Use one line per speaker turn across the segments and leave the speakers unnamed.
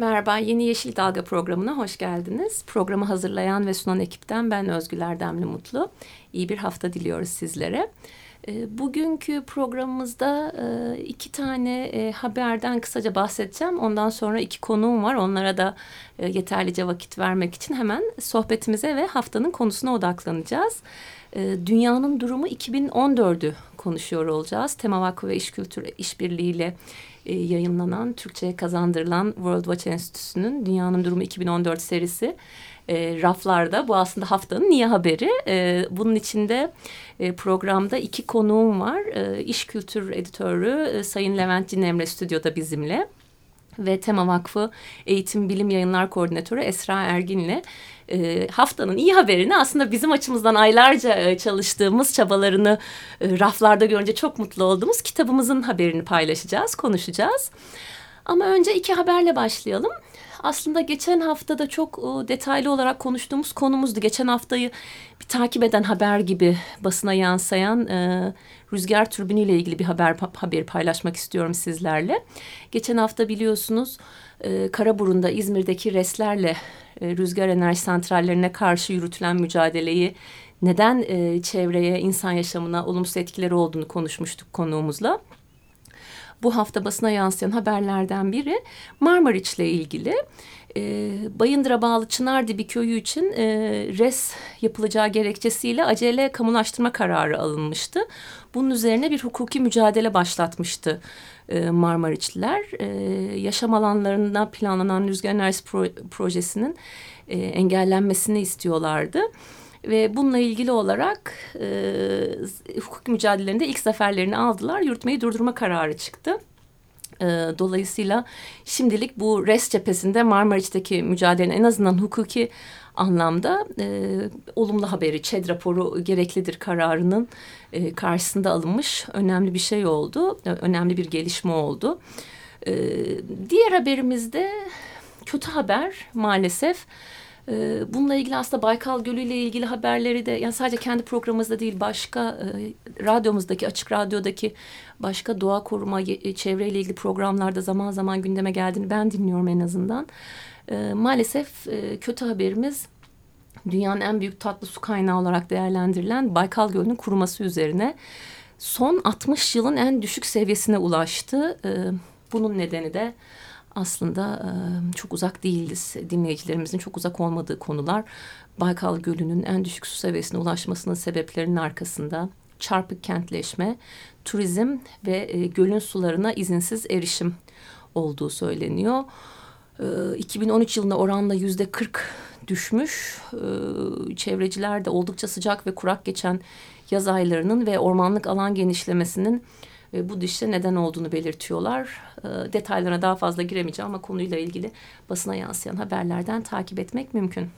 Merhaba, Yeni Yeşil Dalga programına hoş geldiniz. Programı hazırlayan ve sunan ekipten ben Özgül Erdemli Mutlu. İyi bir hafta diliyoruz sizlere. Ee, bugünkü programımızda e, iki tane e, haberden kısaca bahsedeceğim. Ondan sonra iki konuğum var. Onlara da e, yeterlice vakit vermek için hemen sohbetimize ve haftanın konusuna odaklanacağız. Dünyanın durumu 2014'ü konuşuyor olacağız. Tema Vakfı ve İş Kültürü İşbirliği yayınlanan, Türkçe'ye kazandırılan World Watch Enstitüsü'nün Dünyanın Durumu 2014 serisi e, raflarda. Bu aslında haftanın niye haberi. E, bunun içinde e, programda iki konuğum var. E, İş Kültür Editörü e, Sayın Levent Cinemre stüdyoda bizimle ve Tema Vakfı Eğitim Bilim Yayınlar Koordinatörü Esra Ergin'le e, haftanın iyi haberini aslında bizim açımızdan aylarca e, çalıştığımız çabalarını e, raflarda görünce çok mutlu olduğumuz kitabımızın haberini paylaşacağız, konuşacağız. Ama önce iki haberle başlayalım aslında geçen hafta da çok e, detaylı olarak konuştuğumuz konumuzdu. Geçen haftayı bir takip eden haber gibi basına yansıyan e, rüzgar türbiniyle ilgili bir haber haberi paylaşmak istiyorum sizlerle. Geçen hafta biliyorsunuz e, Karaburun'da İzmir'deki reslerle e, rüzgar enerji santrallerine karşı yürütülen mücadeleyi neden e, çevreye, insan yaşamına olumsuz etkileri olduğunu konuşmuştuk konuğumuzla bu hafta basına yansıyan haberlerden biri Marmariç'le ilgili. E, Bayındır'a bağlı Çınardibi köyü için e, res yapılacağı gerekçesiyle acele kamulaştırma kararı alınmıştı. Bunun üzerine bir hukuki mücadele başlatmıştı e, Marmariçliler. E, yaşam alanlarında planlanan rüzgar enerjisi pro projesinin e, engellenmesini istiyorlardı. Ve bununla ilgili olarak e, hukuk mücadelelerinde ilk zaferlerini aldılar. Yürütmeyi durdurma kararı çıktı. E, dolayısıyla şimdilik bu res cephesinde Marmariç'teki mücadelenin en azından hukuki anlamda e, olumlu haberi, ÇED raporu gereklidir kararının e, karşısında alınmış önemli bir şey oldu. E, önemli bir gelişme oldu. E, diğer haberimizde kötü haber maalesef. Ee, bununla ilgili aslında Baykal Gölü ile ilgili haberleri de yani sadece kendi programımızda değil başka e, radyomuzdaki açık radyodaki başka doğa koruma e, çevreyle ilgili programlarda zaman zaman gündeme geldiğini ben dinliyorum en azından. Ee, maalesef e, kötü haberimiz dünyanın en büyük tatlı su kaynağı olarak değerlendirilen Baykal Gölü'nün kuruması üzerine son 60 yılın en düşük seviyesine ulaştı. Ee, bunun nedeni de aslında çok uzak değiliz. Dinleyicilerimizin çok uzak olmadığı konular. Baykal Gölü'nün en düşük su seviyesine ulaşmasının sebeplerinin arkasında çarpık kentleşme, turizm ve gölün sularına izinsiz erişim olduğu söyleniyor. 2013 yılında oranla yüzde 40 düşmüş. Çevreciler de oldukça sıcak ve kurak geçen yaz aylarının ve ormanlık alan genişlemesinin e, bu düşüşe neden olduğunu belirtiyorlar. E, detaylarına daha fazla giremeyeceğim ama konuyla ilgili basına yansıyan haberlerden takip etmek mümkün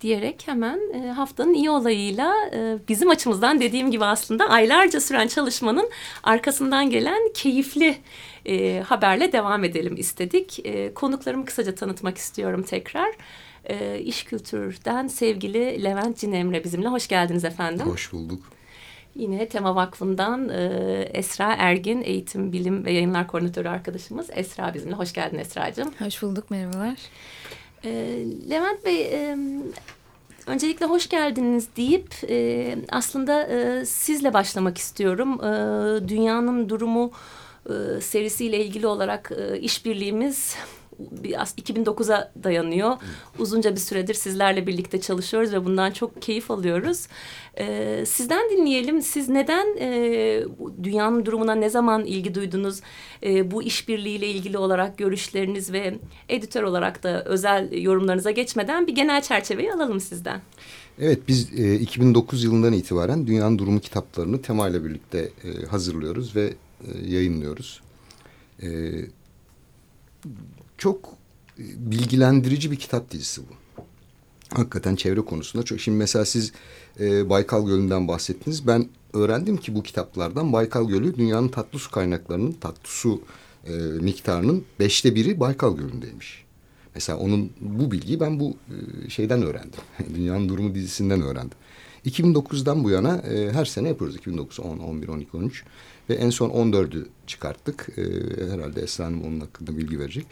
diyerek hemen e, haftanın iyi olayıyla e, bizim açımızdan dediğim gibi aslında aylarca süren çalışmanın arkasından gelen keyifli haberle devam edelim istedik. Konuklarımı kısaca tanıtmak istiyorum tekrar. E, İş Kültür'den sevgili Levent Cinemre bizimle. Hoş geldiniz efendim.
Hoş bulduk.
Yine Tema Vakfı'ndan e, Esra Ergin, Eğitim, Bilim ve Yayınlar Koordinatörü arkadaşımız. Esra bizimle. Hoş geldin Esra'cığım.
Hoş bulduk, merhabalar.
E, Levent Bey, e, öncelikle hoş geldiniz deyip e, aslında e, sizle başlamak istiyorum. E, dünyanın durumu e, serisiyle ilgili olarak e, işbirliğimiz 2009'a dayanıyor. Uzunca bir süredir sizlerle birlikte çalışıyoruz ve bundan çok keyif alıyoruz. Ee, sizden dinleyelim. Siz neden e, dünyanın durumuna ne zaman ilgi duydunuz? E, bu işbirliğiyle ilgili olarak görüşleriniz ve editör olarak da özel yorumlarınıza geçmeden bir genel çerçeveyi alalım sizden.
Evet biz e, 2009 yılından itibaren Dünyanın Durumu kitaplarını Tema ile birlikte e, hazırlıyoruz ve e, yayınlıyoruz. E, çok e, bilgilendirici bir kitap dizisi bu. Hakikaten çevre konusunda çok. Şimdi mesela siz e, Baykal Gölü'nden bahsettiniz. Ben öğrendim ki bu kitaplardan Baykal Gölü dünyanın tatlı su kaynaklarının tatlı su e, miktarının beşte biri Baykal Gölü'ndeymiş. Mesela onun bu bilgiyi ben bu e, şeyden öğrendim. Dünyanın Durumu dizisinden öğrendim. 2009'dan bu yana e, her sene yapıyoruz. 2009, 10, 11, 12, 13 ve en son 14'ü çıkarttık. E, herhalde Esra Hanım onun hakkında bilgi verecek.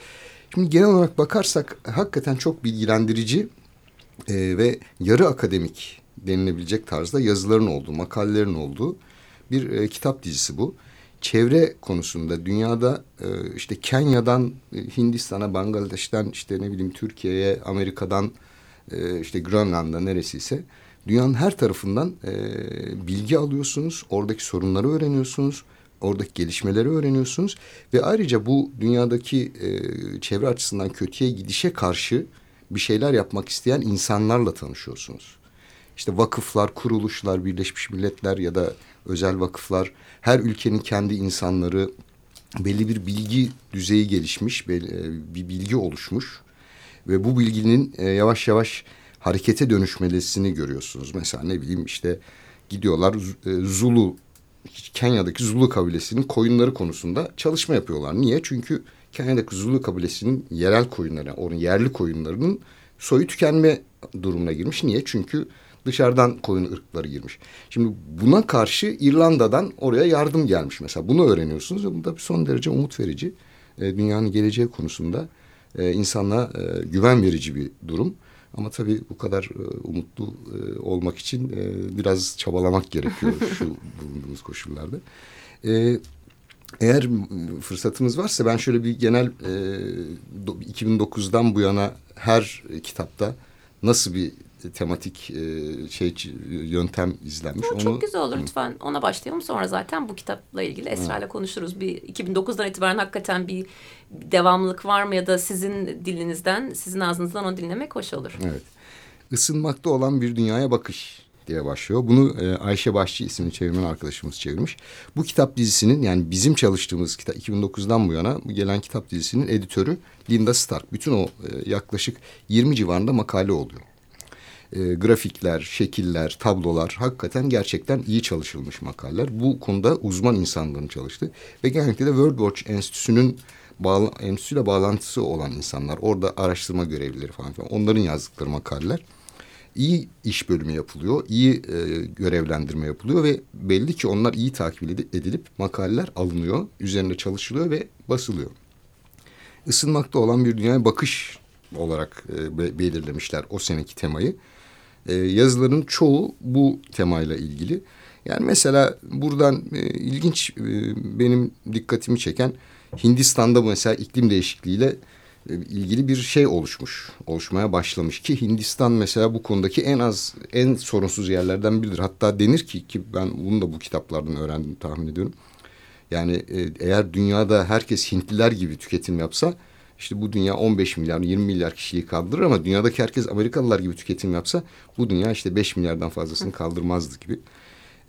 Şimdi genel olarak bakarsak hakikaten çok bilgilendirici e, ve yarı akademik denilebilecek tarzda yazıların olduğu, makalelerin olduğu bir e, kitap dizisi bu. Çevre konusunda dünyada e, işte Kenya'dan e, Hindistan'a, Bangladeş'ten işte ne bileyim Türkiye'ye, Amerika'dan e, işte Grönland'a neresiyse dünyanın her tarafından e, bilgi alıyorsunuz. Oradaki sorunları öğreniyorsunuz. Oradaki gelişmeleri öğreniyorsunuz. Ve ayrıca bu dünyadaki e, çevre açısından kötüye gidişe karşı bir şeyler yapmak isteyen insanlarla tanışıyorsunuz. İşte vakıflar, kuruluşlar, Birleşmiş Milletler ya da özel vakıflar, her ülkenin kendi insanları belli bir bilgi düzeyi gelişmiş, e, bir bilgi oluşmuş ve bu bilginin e, yavaş yavaş harekete dönüşmesini görüyorsunuz. Mesela ne bileyim işte gidiyorlar e, Zulu Kenya'daki Zulu kabilesinin koyunları konusunda çalışma yapıyorlar. Niye? Çünkü Kenya'daki Zulu kabilesinin yerel koyunları, onun yerli koyunlarının soyu tükenme durumuna girmiş. Niye? Çünkü dışarıdan koyun ırkları girmiş. Şimdi buna karşı İrlanda'dan oraya yardım gelmiş mesela. Bunu öğreniyorsunuz ve bu da son derece umut verici. E, dünyanın geleceği konusunda e, insana e, güven verici bir durum. Ama tabii bu kadar e, umutlu e, olmak için e, biraz çabalamak gerekiyor şu bulunduğumuz koşullarda. E, eğer fırsatımız varsa ben şöyle bir genel e, 2009'dan bu yana her kitapta nasıl bir tematik e, şey yöntem izlenmiş.
Çok Onu, güzel olur lütfen ona başlayalım sonra zaten bu kitapla ilgili Esra ile konuşuruz. Bir 2009'dan itibaren hakikaten bir devamlılık var mı ya da sizin dilinizden sizin ağzınızdan onu dinlemek hoş olur.
Evet. Isınmakta olan bir dünyaya bakış diye başlıyor. Bunu e, Ayşe Başçı isimli çevirmen arkadaşımız çevirmiş. Bu kitap dizisinin yani bizim çalıştığımız kitap 2009'dan bu yana gelen kitap dizisinin editörü Linda Stark. Bütün o e, yaklaşık 20 civarında makale oluyor e, grafikler, şekiller, tablolar hakikaten gerçekten iyi çalışılmış makaleler. Bu konuda uzman insanların çalıştı ve genellikle de World Watch Enstitüsü'nün bağla, enstitüyle bağlantısı olan insanlar, orada araştırma görevlileri falan filan onların yazdıkları makaleler iyi iş bölümü yapılıyor, iyi e, görevlendirme yapılıyor ve belli ki onlar iyi takip edilip makaleler alınıyor, üzerinde çalışılıyor ve basılıyor. Isınmakta olan bir dünyaya bakış olarak e, belirlemişler o seneki temayı. E, yazıların çoğu bu temayla ilgili. Yani mesela buradan e, ilginç e, benim dikkatimi çeken Hindistan'da mesela iklim değişikliğiyle e, ilgili bir şey oluşmuş, oluşmaya başlamış ki Hindistan mesela bu konudaki en az en sorunsuz yerlerden biridir. Hatta denir ki ki ben bunu da bu kitaplardan öğrendim tahmin ediyorum. Yani e, eğer dünyada herkes Hintliler gibi tüketim yapsa işte bu dünya 15 milyar 20 milyar kişiyi kaldırır ama dünyadaki herkes Amerikalılar gibi tüketim yapsa bu dünya işte 5 milyardan fazlasını kaldırmazdı gibi.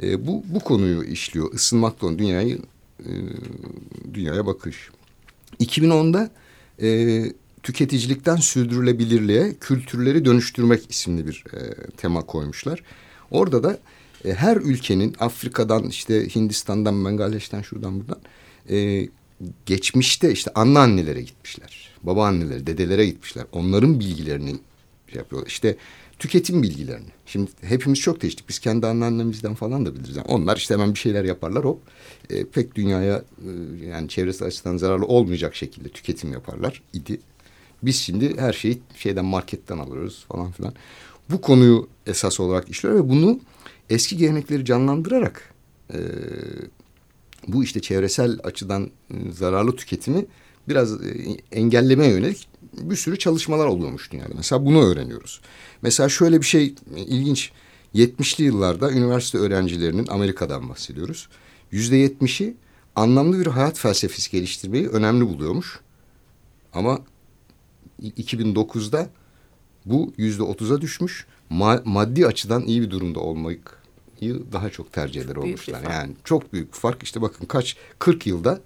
E, bu, bu konuyu işliyor. Isınmakla olan dünyayı e, dünyaya bakış. 2010'da e, tüketicilikten sürdürülebilirliğe kültürleri dönüştürmek isimli bir e, tema koymuşlar. Orada da e, her ülkenin Afrika'dan işte Hindistan'dan Bangladeş'ten şuradan buradan e, geçmişte işte anneannelere gitmişler. Babaannelere, dedelere gitmişler. Onların bilgilerini şey yapıyorlar. İşte tüketim bilgilerini. Şimdi hepimiz çok değiştik. Biz kendi anneannemizden falan da biliriz. Yani onlar işte hemen bir şeyler yaparlar hop. E, pek dünyaya e, yani çevresel açıdan zararlı olmayacak şekilde tüketim yaparlar idi. Biz şimdi her şeyi şeyden marketten alıyoruz falan filan. Bu konuyu esas olarak işliyor ve bunu eski gelenekleri canlandırarak e, bu işte çevresel açıdan ıı, zararlı tüketimi biraz ıı, engellemeye yönelik bir sürü çalışmalar oluyormuş dünyada. Mesela bunu öğreniyoruz. Mesela şöyle bir şey ilginç. 70'li yıllarda üniversite öğrencilerinin Amerika'dan bahsediyoruz. Yüzde yetmişi anlamlı bir hayat felsefesi geliştirmeyi önemli buluyormuş. Ama 2009'da bu yüzde otuza düşmüş. Ma maddi açıdan iyi bir durumda olmak daha çok tercih eder olmuşlar. Yani çok büyük fark. İşte bakın kaç 40 yılda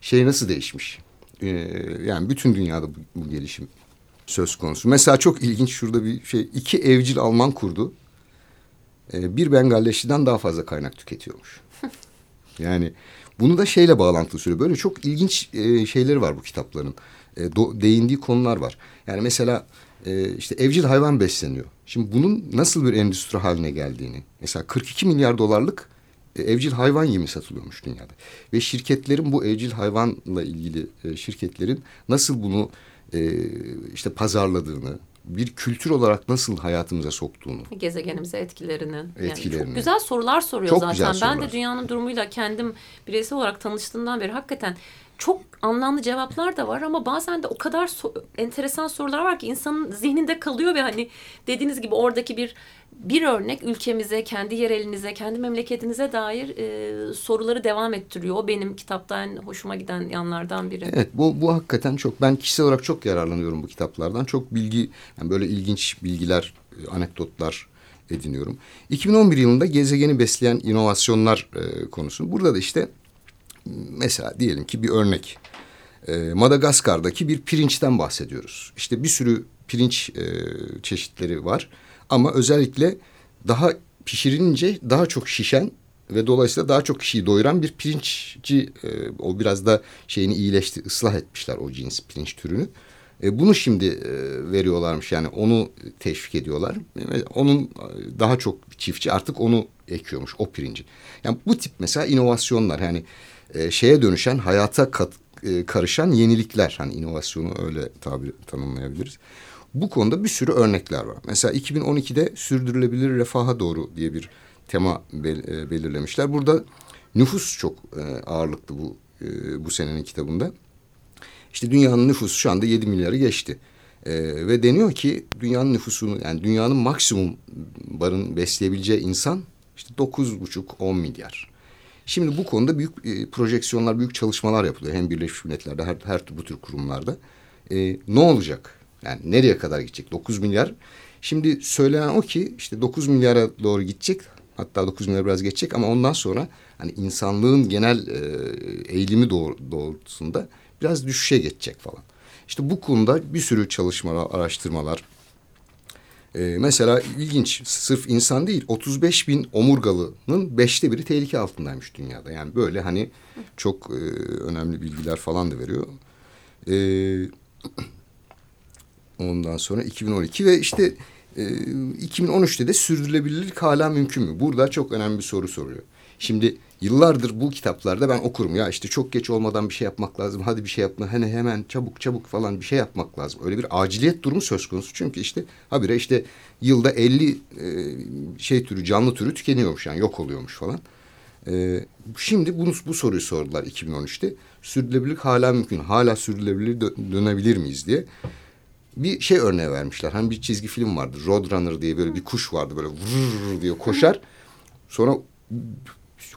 şey nasıl değişmiş. Ee, yani bütün dünyada bu, bu gelişim söz konusu. Mesela çok ilginç şurada bir şey. iki evcil Alman kurdu. Ee, bir Bengaldeşliden daha fazla kaynak tüketiyormuş. yani bunu da şeyle bağlantılı söylüyor. Böyle çok ilginç e, şeyleri var bu kitapların. E, do, değindiği konular var. Yani mesela e, işte evcil hayvan besleniyor. Şimdi bunun nasıl bir endüstri haline geldiğini. Mesela 42 milyar dolarlık e, evcil hayvan yemi satılıyormuş dünyada. Ve şirketlerin bu evcil hayvanla ilgili e, şirketlerin nasıl bunu e, işte pazarladığını, bir kültür olarak nasıl hayatımıza soktuğunu.
Gezegenimize etkilerini.
etkilerini.
Yani çok güzel sorular soruyor
çok
zaten.
Güzel sorular.
Ben de dünyanın durumuyla kendim bireysel olarak tanıştığımdan beri hakikaten çok anlamlı cevaplar da var ama bazen de o kadar so enteresan sorular var ki insanın zihninde kalıyor ve hani dediğiniz gibi oradaki bir bir örnek ülkemize, kendi yerelinize, kendi memleketinize dair e, soruları devam ettiriyor. O benim kitaptan hoşuma giden yanlardan biri.
Evet bu, bu hakikaten çok ben kişisel olarak çok yararlanıyorum bu kitaplardan. Çok bilgi yani böyle ilginç bilgiler, anekdotlar ediniyorum. 2011 yılında gezegeni besleyen inovasyonlar e, konusu. Burada da işte mesela diyelim ki bir örnek. E, Madagaskar'daki bir pirinçten bahsediyoruz. İşte bir sürü pirinç e, çeşitleri var. Ama özellikle daha pişirilince daha çok şişen ve dolayısıyla daha çok kişiyi doyuran bir pirinçci e, o biraz da şeyini iyileşti ıslah etmişler o cins pirinç türünü. E, bunu şimdi e, veriyorlarmış yani onu teşvik ediyorlar. E, onun daha çok çiftçi artık onu ekiyormuş o pirinci. Yani bu tip mesela inovasyonlar yani e, şeye dönüşen hayata kat, e, karışan yenilikler hani inovasyonu öyle tabir tanımlayabiliriz. Bu konuda bir sürü örnekler var. Mesela 2012'de sürdürülebilir refaha doğru diye bir tema bel, e, belirlemişler. Burada nüfus çok e, ağırlıklı bu e, bu senenin kitabında. İşte dünyanın nüfusu şu anda 7 milyarı geçti. E, ve deniyor ki dünyanın nüfusunu yani dünyanın maksimum barın besleyebileceği insan işte 9,5-10 milyar. Şimdi bu konuda büyük e, projeksiyonlar, büyük çalışmalar yapılıyor. Hem Birleşmiş Milletler'de her, her bu tür kurumlarda. E, ne olacak? Yani nereye kadar gidecek? 9 milyar. Şimdi söylenen o ki işte 9 milyara doğru gidecek. Hatta 9 milyar biraz geçecek ama ondan sonra hani insanlığın genel e, eğilimi doğr doğrultusunda biraz düşüşe geçecek falan. İşte bu konuda bir sürü çalışmalar, araştırmalar. Ee, mesela ilginç, sırf insan değil, 35 bin omurgalının beşte biri tehlike altındaymış dünyada. Yani böyle hani çok e, önemli bilgiler falan da veriyor. Ee, Ondan sonra 2012 ve işte e, 2013'te de sürdürülebilirlik hala mümkün mü? Burada çok önemli bir soru soruyor. Şimdi yıllardır bu kitaplarda ben okurum ya işte çok geç olmadan bir şey yapmak lazım. Hadi bir şey yapma hani hemen çabuk çabuk falan bir şey yapmak lazım. Öyle bir aciliyet durumu söz konusu. Çünkü işte habire işte yılda 50 e, şey türü canlı türü tükeniyormuş yani yok oluyormuş falan. E, şimdi bunu, bu soruyu sordular 2013'te. Sürdürülebilirlik hala mümkün. Hala sürdürülebilir dö dönebilir miyiz diye bir şey örneği vermişler. Hani bir çizgi film vardı. Roadrunner diye böyle bir kuş vardı. Böyle vurr diye koşar. Sonra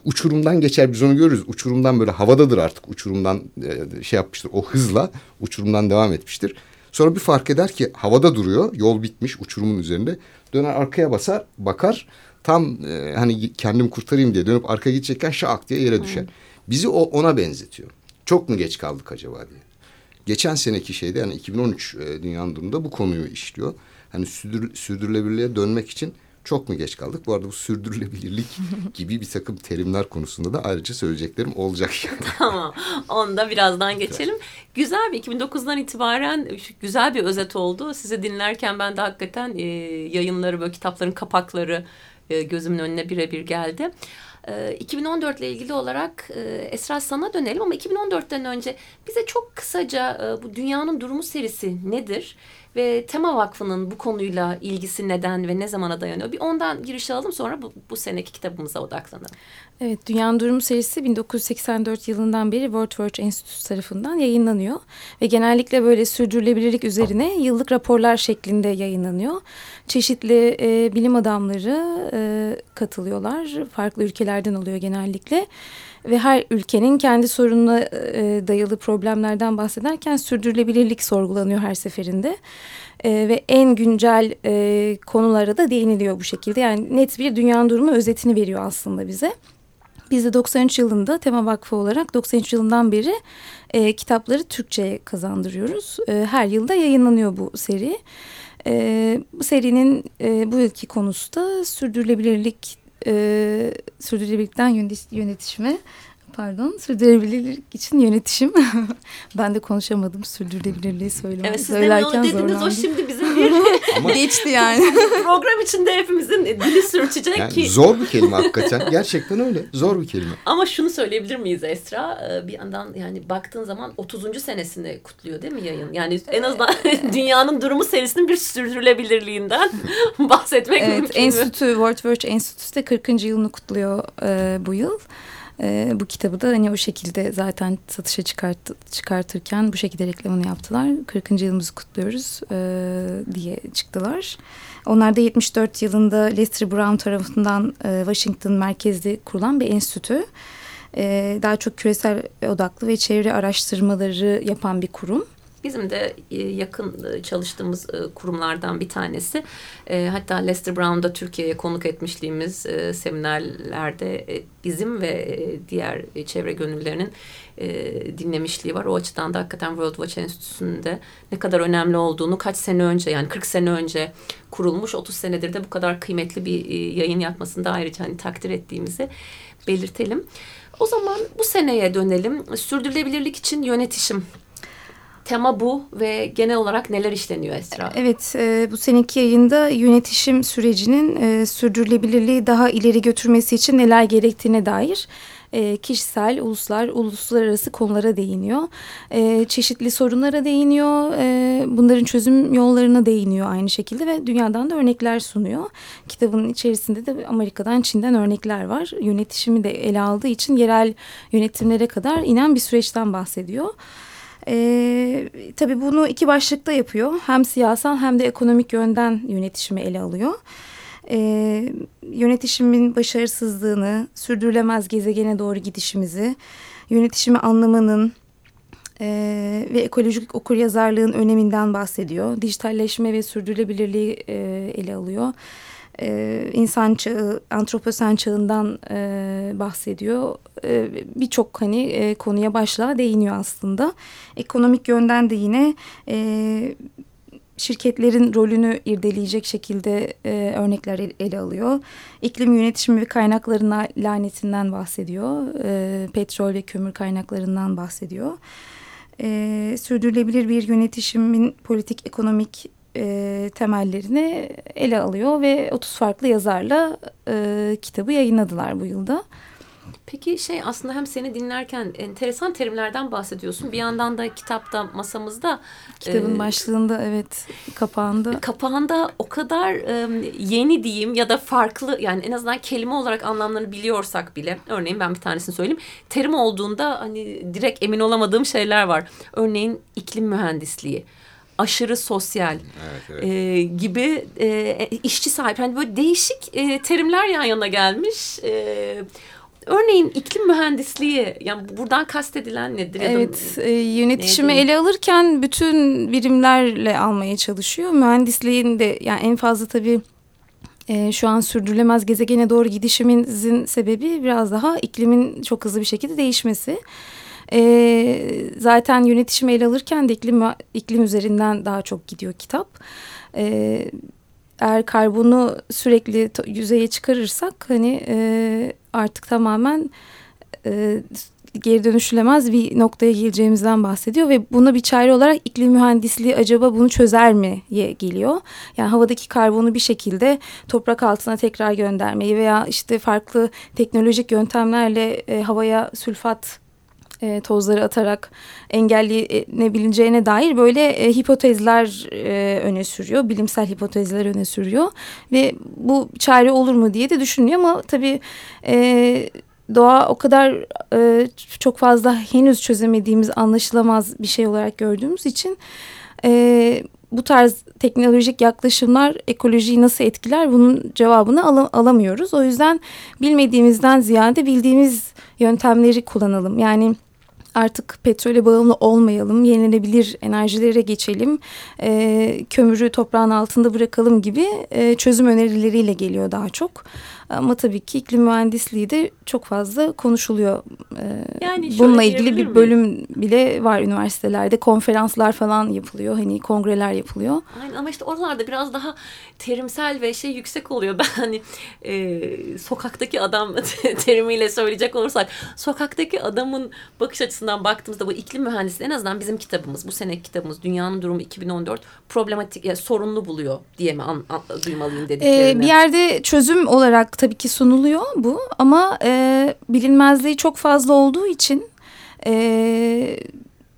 uçurumdan geçer biz onu görürüz. Uçurumdan böyle havadadır artık. Uçurumdan e, şey yapmıştır. O hızla uçurumdan devam etmiştir. Sonra bir fark eder ki havada duruyor. Yol bitmiş uçurumun üzerinde. Döner arkaya basar bakar. Tam e, hani kendim kurtarayım diye dönüp arkaya gidecekken şak diye yere düşer. Bizi o ona benzetiyor. Çok mu geç kaldık acaba diye geçen seneki şeyde yani 2013 e, dünyanın durumunda bu konuyu işliyor. Hani sürdür, sürdürülebilirliğe dönmek için çok mu geç kaldık? Bu arada bu sürdürülebilirlik gibi bir takım terimler konusunda da ayrıca söyleyeceklerim olacak.
tamam. Onu da birazdan geçelim. Güzel bir 2009'dan itibaren güzel bir özet oldu. Sizi dinlerken ben de hakikaten e, yayınları böyle kitapların kapakları e, gözümün önüne birebir geldi. 2014 ile ilgili olarak Esra sana dönelim ama 2014'ten önce bize çok kısaca bu dünyanın durumu serisi nedir? Ve Tema Vakfı'nın bu konuyla ilgisi neden ve ne zamana dayanıyor? Bir ondan giriş alalım sonra bu, bu seneki kitabımıza odaklanalım.
Evet, Dünyanın Durumu serisi 1984 yılından beri World Watch Enstitüsü tarafından yayınlanıyor. Ve genellikle böyle sürdürülebilirlik üzerine yıllık raporlar şeklinde yayınlanıyor. Çeşitli e, bilim adamları e, katılıyorlar. Farklı ülkelerden oluyor genellikle ve her ülkenin kendi sorununa e, dayalı problemlerden bahsederken sürdürülebilirlik sorgulanıyor her seferinde. E, ve en güncel e, konulara da değiniliyor bu şekilde. Yani net bir dünyanın durumu özetini veriyor aslında bize. Biz de 93 yılında Tema Vakfı olarak 93 yılından beri e, kitapları Türkçe'ye kazandırıyoruz. E, her yılda yayınlanıyor bu seri. E, bu serinin e, bu yılki konusu da sürdürülebilirlik e, sürdürülebilirlikten yönetişime pardon sürdürülebilirlik için yönetişim. ben de konuşamadım sürdürülebilirliği söylemek.
Evet siz söylerken o dediniz o şimdi bizim bir
Ama geçti yani.
program içinde hepimizin dili sürçecek yani ki.
Zor bir kelime hakikaten. Gerçekten öyle. Zor bir kelime.
Ama şunu söyleyebilir miyiz Esra? Ee, bir yandan yani baktığın zaman 30. senesini kutluyor değil mi yayın? Yani en azından dünyanın durumu serisinin bir sürdürülebilirliğinden bahsetmek evet, mümkün.
Evet, Enstitü, World Watch Enstitüsü de 40. yılını kutluyor e, bu yıl. E, bu kitabı da hani o şekilde zaten satışa çıkart, çıkartırken bu şekilde reklamını yaptılar. 40. yılımızı kutluyoruz e, diye çıktılar. Onlar da 74 yılında Lester Brown tarafından e, Washington merkezli kurulan bir enstitü. E, daha çok küresel odaklı ve çevre araştırmaları yapan bir kurum.
Bizim de e, yakın e, çalıştığımız e, kurumlardan bir tanesi. Hatta Lester Brown'da Türkiye'ye konuk etmişliğimiz seminerlerde bizim ve diğer çevre gönüllerinin dinlemişliği var. O açıdan da hakikaten World Watch Enstitüsü'nde ne kadar önemli olduğunu kaç sene önce yani 40 sene önce kurulmuş 30 senedir de bu kadar kıymetli bir yayın yapmasını da ayrıca hani takdir ettiğimizi belirtelim. O zaman bu seneye dönelim. Sürdürülebilirlik için yönetişim tema bu ve genel olarak neler işleniyor Esra?
Evet, e, bu seneki yayında yönetişim sürecinin e, sürdürülebilirliği daha ileri götürmesi için neler gerektiğine dair e, kişisel, uluslar, uluslararası konulara değiniyor. E, çeşitli sorunlara değiniyor. E, bunların çözüm yollarına değiniyor aynı şekilde ve dünyadan da örnekler sunuyor. Kitabın içerisinde de Amerika'dan, Çin'den örnekler var. Yönetişimi de ele aldığı için yerel yönetimlere kadar inen bir süreçten bahsediyor. E, tabii bunu iki başlıkta yapıyor. Hem siyasal hem de ekonomik yönden yönetişimi ele alıyor. E, yönetişimin başarısızlığını, sürdürülemez gezegene doğru gidişimizi, yönetişimi anlamanın e, ve ekolojik okuryazarlığın öneminden bahsediyor. Dijitalleşme ve sürdürülebilirliği e, ele alıyor e, insan çağı, antroposen çağından e, bahsediyor. E, Birçok hani e, konuya başlığa değiniyor aslında. Ekonomik yönden de yine e, şirketlerin rolünü irdeleyecek şekilde e, örnekler ele alıyor. İklim yönetişimi ve kaynakların lanetinden bahsediyor. E, petrol ve kömür kaynaklarından bahsediyor. E, sürdürülebilir bir yönetişimin politik, ekonomik e, temellerini ele alıyor ve 30 farklı yazarla e, kitabı yayınladılar bu yılda.
Peki şey aslında hem seni dinlerken enteresan terimlerden bahsediyorsun. Bir yandan da kitapta masamızda.
Kitabın e, başlığında evet kapağında.
Kapağında o kadar e, yeni diyeyim ya da farklı yani en azından kelime olarak anlamlarını biliyorsak bile. Örneğin ben bir tanesini söyleyeyim. Terim olduğunda hani direkt emin olamadığım şeyler var. Örneğin iklim mühendisliği aşırı sosyal evet, evet. E, gibi e, işçi sahip. Yani böyle değişik e, terimler yan yana gelmiş. E, Örneğin iklim mühendisliği yani buradan kastedilen nedir?
Evet e, yönetişimi ele alırken bütün birimlerle almaya çalışıyor. Mühendisliğin de yani en fazla tabii e, şu an sürdürülemez gezegene doğru gidişimizin sebebi biraz daha iklimin çok hızlı bir şekilde değişmesi. E, zaten yönetişimi ele alırken de iklim, iklim üzerinden daha çok gidiyor kitap. E, eğer karbonu sürekli yüzeye çıkarırsak hani e, artık tamamen e, geri dönüşülemez bir noktaya geleceğimizden bahsediyor ve buna bir çare olarak iklim mühendisliği acaba bunu çözer mi diye geliyor. Yani havadaki karbonu bir şekilde toprak altına tekrar göndermeyi veya işte farklı teknolojik yöntemlerle e, havaya sülfat e, tozları atarak engellenebileceğine dair böyle e, hipotezler e, öne sürüyor. Bilimsel hipotezler öne sürüyor. Ve bu çare olur mu diye de düşünüyor ama tabii... E, doğa o kadar e, çok fazla henüz çözemediğimiz anlaşılamaz bir şey olarak gördüğümüz için e, bu tarz teknolojik yaklaşımlar ekolojiyi nasıl etkiler bunun cevabını al alamıyoruz. O yüzden bilmediğimizden ziyade bildiğimiz yöntemleri kullanalım. Yani artık petrole bağımlı olmayalım, yenilenebilir enerjilere geçelim, e, kömürü toprağın altında bırakalım gibi e, çözüm önerileriyle geliyor daha çok. Ama tabii ki iklim mühendisliği de çok fazla konuşuluyor. Ee, yani bununla ilgili bir bölüm mi? bile var üniversitelerde. Konferanslar falan yapılıyor. Hani kongreler yapılıyor.
Aynen ama işte oralarda biraz daha terimsel ve şey yüksek oluyor. Ben hani e, sokaktaki adam terimiyle söyleyecek olursak sokaktaki adamın bakış açısı açısından baktığımızda bu iklim mühendisliği en azından bizim kitabımız, bu seneki kitabımız Dünyanın Durumu 2014 problematik, yani sorunlu buluyor diye mi an, an, duymalıyım dediklerini?
Ee, bir yerde çözüm olarak tabii ki sunuluyor bu ama e, bilinmezliği çok fazla olduğu için e,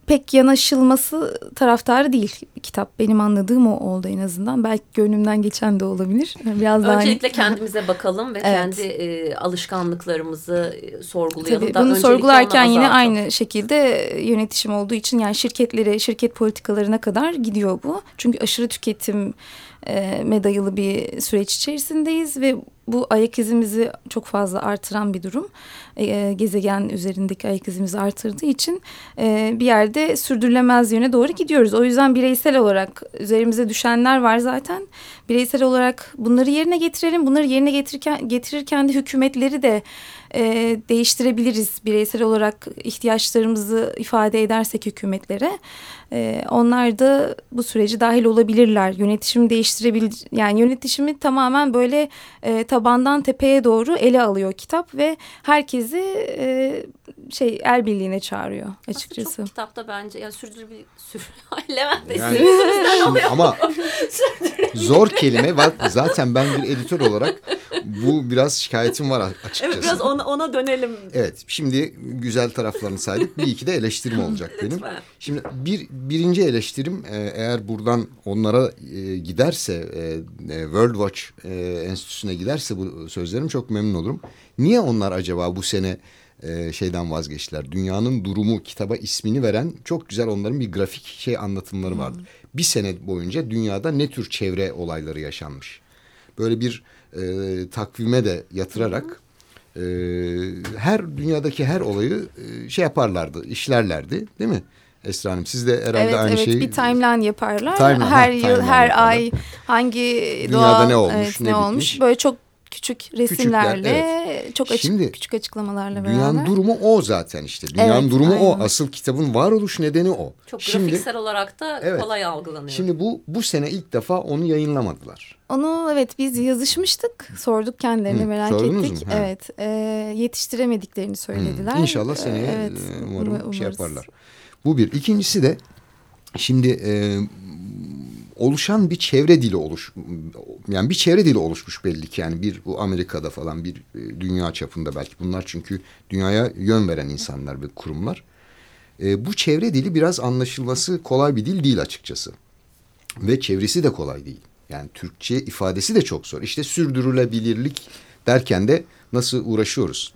pek yanaşılması taraftarı değil kitap. Benim anladığım o oldu en azından. Belki gönlümden geçen de olabilir.
Biraz daha Öncelikle hani... kendimize bakalım ve evet. kendi e, alışkanlıklarımızı e, sorgulayalım.
Tabii, bunu sorgularken yine aynı şekilde yönetişim olduğu için yani şirketlere, şirket politikalarına kadar gidiyor bu. Çünkü aşırı tüketim e, medayalı bir süreç içerisindeyiz ve bu ayak izimizi çok fazla artıran bir durum. E, gezegen üzerindeki ayak izimizi artırdığı için e, bir yerde sürdürülemez yöne doğru gidiyoruz. O yüzden bireysel olarak üzerimize düşenler var zaten. Bireysel olarak bunları yerine getirelim. Bunları yerine getirirken, getirirken de hükümetleri de e, değiştirebiliriz. Bireysel olarak ihtiyaçlarımızı ifade edersek hükümetlere. E, onlar da bu süreci dahil olabilirler. Yönetişimi değiştirebilir. Yani yönetişimi tamamen böyle e, tabandan tepeye doğru ele alıyor kitap ve herkesi e, şey el birliğine çağırıyor açıkçası. Aslında
çok kitapta bence yani sürdürülebilir sür Levent
yani, şimdi, ama zor kelime var. Zaten ben bir editör olarak bu biraz şikayetim var açıkçası.
Evet biraz ona, ona dönelim.
Evet şimdi güzel taraflarını saydık. Bir iki de eleştirim olacak benim. Şimdi bir birinci eleştirim e, eğer buradan onlara e, giderse e, World Watch Enstitüsü'ne giderse bu sözlerim çok memnun olurum. Niye onlar acaba bu sene şeyden vazgeçtiler? Dünyanın durumu kitaba ismini veren çok güzel onların bir grafik şey anlatımları vardı. Hmm. Bir sene boyunca dünyada ne tür çevre olayları yaşanmış? Böyle bir e, takvime de yatırarak e, her dünyadaki her olayı e, şey yaparlardı, işlerlerdi değil mi? Esra Hanım siz de herhalde
evet,
aynı
evet,
şeyi...
Evet bir timeline yaparlar. Timeline, her ha, yıl, her yaparlar. ay hangi
Dünyada doğal, ne olmuş, evet, ne, ne olmuş.
Böyle çok küçük resimlerle, Küçükler, evet. çok açık Şimdi, küçük açıklamalarla beraber.
Dünyanın durumu o zaten işte. Dünyanın evet, durumu aynen. o. Asıl kitabın varoluş nedeni o.
Çok Şimdi, grafiksel olarak da evet, kolay algılanıyor.
Şimdi bu bu sene ilk defa onu yayınlamadılar.
Onu evet biz yazışmıştık. Sorduk kendilerine Hı, merak ettik. Mu? Evet. E, yetiştiremediklerini söylediler. Hı,
inşallah seneye evet, umarım umarız. şey yaparlar. Bu bir. İkincisi de şimdi e, oluşan bir çevre dili oluş yani bir çevre dili oluşmuş belli ki yani bir bu Amerika'da falan bir e, dünya çapında belki bunlar çünkü dünyaya yön veren insanlar ve kurumlar. E, bu çevre dili biraz anlaşılması kolay bir dil değil açıkçası. Ve çevresi de kolay değil. Yani Türkçe ifadesi de çok zor. İşte sürdürülebilirlik derken de nasıl uğraşıyoruz?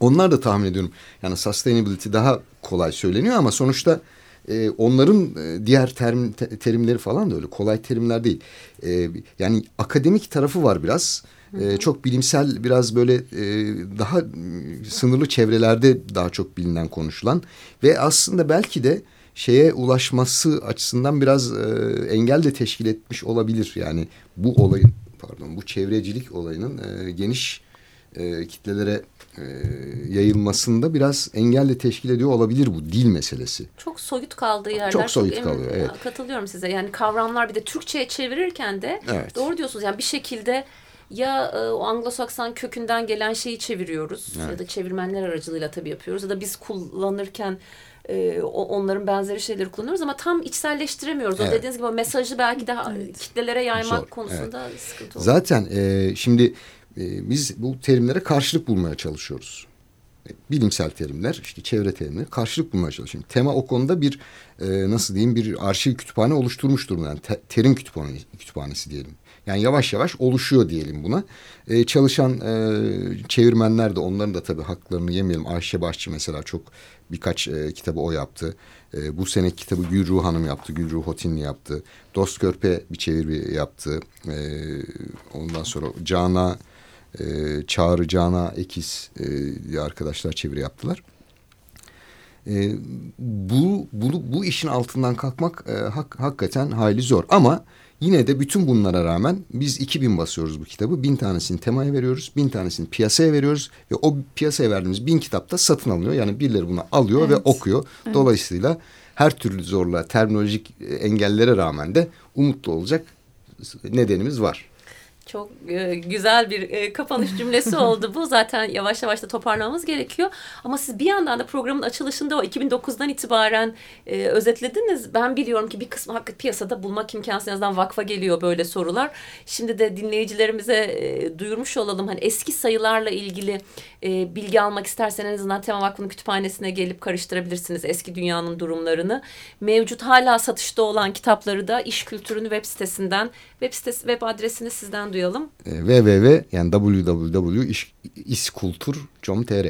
Onlar da tahmin ediyorum. Yani sustainability daha kolay söyleniyor ama sonuçta e, onların e, diğer terim, te, terimleri falan da öyle kolay terimler değil. E, yani akademik tarafı var biraz. E, çok bilimsel biraz böyle e, daha sınırlı çevrelerde daha çok bilinen konuşulan ve aslında belki de şeye ulaşması açısından biraz e, engel de teşkil etmiş olabilir. Yani bu olayın pardon bu çevrecilik olayının e, geniş e, kitlelere e, yayılmasında biraz engelle teşkil ediyor olabilir bu dil meselesi.
Çok soyut kaldığı yerler.
Çok soyut çok kalıyor evet.
Katılıyorum size yani kavramlar bir de Türkçe'ye çevirirken de evet. doğru diyorsunuz yani bir şekilde ya e, o Anglo-Sakson kökünden gelen şeyi çeviriyoruz evet. ya da çevirmenler aracılığıyla tabii yapıyoruz ya da biz kullanırken e, onların benzeri şeyleri kullanıyoruz ama tam içselleştiremiyoruz. Evet. O dediğiniz gibi o mesajı belki daha evet. kitlelere yaymak Zor. konusunda evet. sıkıntı oluyor.
Zaten e, şimdi e, biz bu terimlere karşılık bulmaya çalışıyoruz. E, bilimsel terimler, işte çevre terimleri karşılık bulmaya çalışıyoruz. Tema o konuda bir e, nasıl diyeyim bir arşiv kütüphane oluşturmuş durumda. Yani te, terim kütüphane, kütüphanesi diyelim. Yani yavaş yavaş oluşuyor diyelim buna. E, çalışan e, çevirmenler de onların da tabii haklarını yemeyelim. Ayşe Başçı mesela çok birkaç e, kitabı o yaptı. E, bu sene kitabı Gülruh Hanım yaptı. Gülruh Hotinli yaptı. Dost Körpe bir çeviri yaptı. E, ondan sonra Cana e, Çağrı Cana Ekiz e, arkadaşlar çeviri yaptılar. E, bu, bu, bu işin altından kalkmak e, hak, hakikaten hayli zor. Ama yine de bütün bunlara rağmen biz 2000 basıyoruz bu kitabı. Bin tanesini temaya veriyoruz. Bin tanesini piyasaya veriyoruz. Ve o piyasaya verdiğimiz bin kitap da satın alınıyor. Yani birileri bunu alıyor evet. ve okuyor. Evet. Dolayısıyla her türlü zorla, terminolojik engellere rağmen de umutlu olacak nedenimiz var.
Çok e, güzel bir e, kapanış cümlesi oldu bu. Zaten yavaş yavaş da toparlamamız gerekiyor. Ama siz bir yandan da programın açılışında o 2009'dan itibaren e, özetlediniz. Ben biliyorum ki bir kısmı hakkı piyasada bulmak imkansız. En azından vakfa geliyor böyle sorular. Şimdi de dinleyicilerimize e, duyurmuş olalım. Hani eski sayılarla ilgili e, bilgi almak isterseniz en azından Tema Vakfı'nın kütüphanesine gelip karıştırabilirsiniz eski dünyanın durumlarını. Mevcut hala satışta olan kitapları da İş Kültürü'nün web sitesinden, web sitesi web adresini sizden duyalım.
E, www yani www.iskultur.com.tr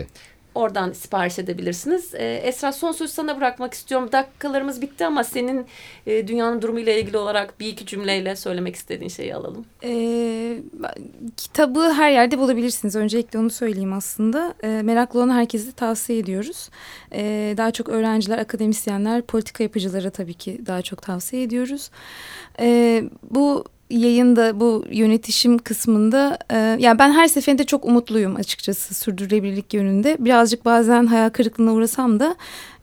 Oradan sipariş edebilirsiniz. E, Esra son sözü sana bırakmak istiyorum. Dakikalarımız bitti ama senin e, dünyanın durumuyla ilgili olarak bir iki cümleyle söylemek istediğin şeyi alalım.
E, kitabı her yerde bulabilirsiniz. Öncelikle onu söyleyeyim aslında. E, meraklı olan herkese tavsiye ediyoruz. E, daha çok öğrenciler, akademisyenler, politika yapıcılara tabii ki daha çok tavsiye ediyoruz. E, bu yayında bu yönetişim kısmında e, yani ben her seferinde çok umutluyum açıkçası sürdürülebilirlik yönünde. Birazcık bazen hayal kırıklığına uğrasam da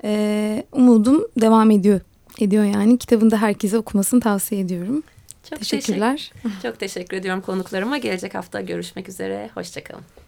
e, umudum devam ediyor. Ediyor yani kitabında herkese okumasını tavsiye ediyorum. Çok Teşekkürler.
Teşekkür, çok teşekkür ediyorum konuklarıma. Gelecek hafta görüşmek üzere. Hoşçakalın.